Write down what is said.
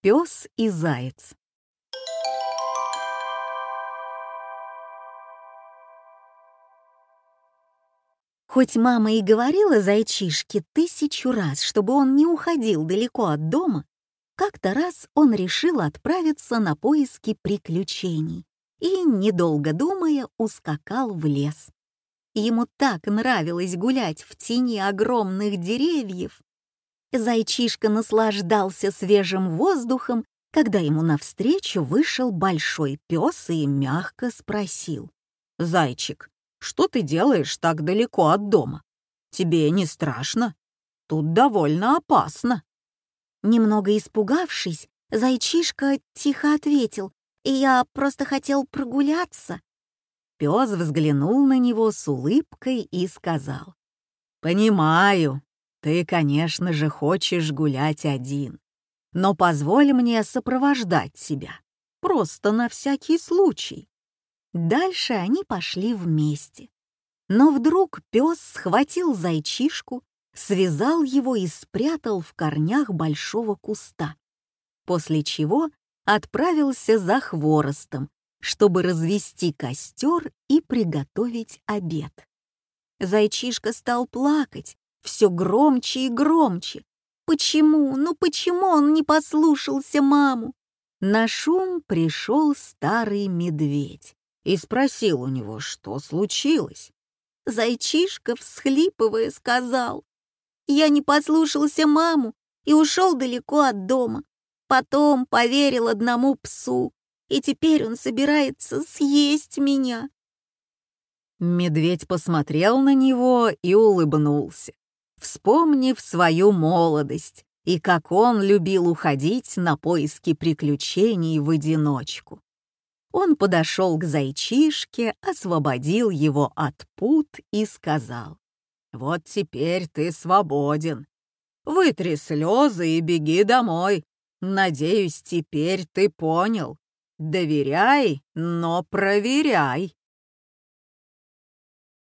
Пес и заяц. Хоть мама и говорила зайчишке тысячу раз, чтобы он не уходил далеко от дома, как-то раз он решил отправиться на поиски приключений и, недолго думая, ускакал в лес. Ему так нравилось гулять в тени огромных деревьев. Зайчишка наслаждался свежим воздухом, когда ему навстречу вышел большой пес и мягко спросил. «Зайчик, что ты делаешь так далеко от дома? Тебе не страшно? Тут довольно опасно». Немного испугавшись, зайчишка тихо ответил, «Я просто хотел прогуляться». Пес взглянул на него с улыбкой и сказал, «Понимаю, ты, конечно же, хочешь гулять один, но позволь мне сопровождать тебя, просто на всякий случай». Дальше они пошли вместе. Но вдруг пес схватил зайчишку связал его и спрятал в корнях большого куста, после чего отправился за хворостом, чтобы развести костер и приготовить обед. Зайчишка стал плакать все громче и громче. Почему, ну почему он не послушался маму? На шум пришел старый медведь и спросил у него, что случилось. Зайчишка, всхлипывая, сказал, я не послушался маму и ушел далеко от дома. Потом поверил одному псу, и теперь он собирается съесть меня. Медведь посмотрел на него и улыбнулся, вспомнив свою молодость и как он любил уходить на поиски приключений в одиночку. Он подошел к зайчишке, освободил его от пут и сказал, вот теперь ты свободен. Вытри слезы и беги домой. Надеюсь, теперь ты понял. Доверяй, но проверяй.